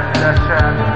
That's, that's,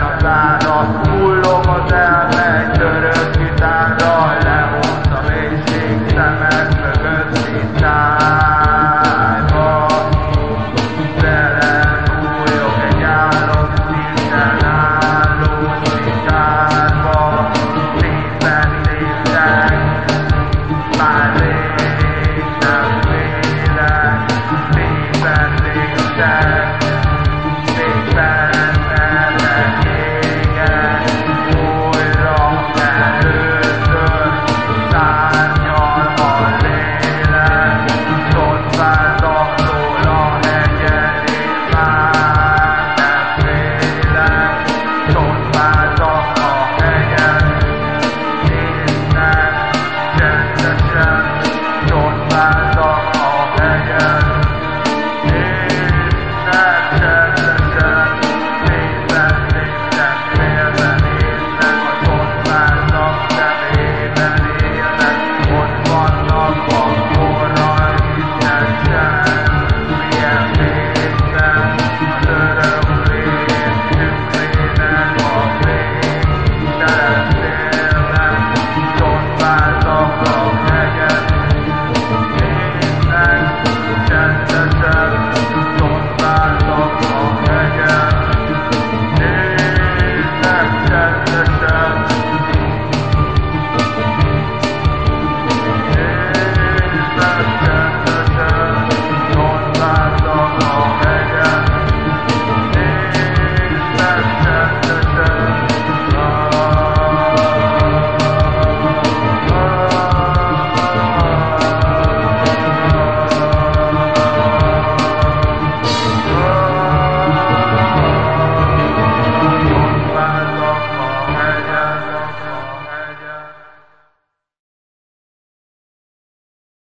não dá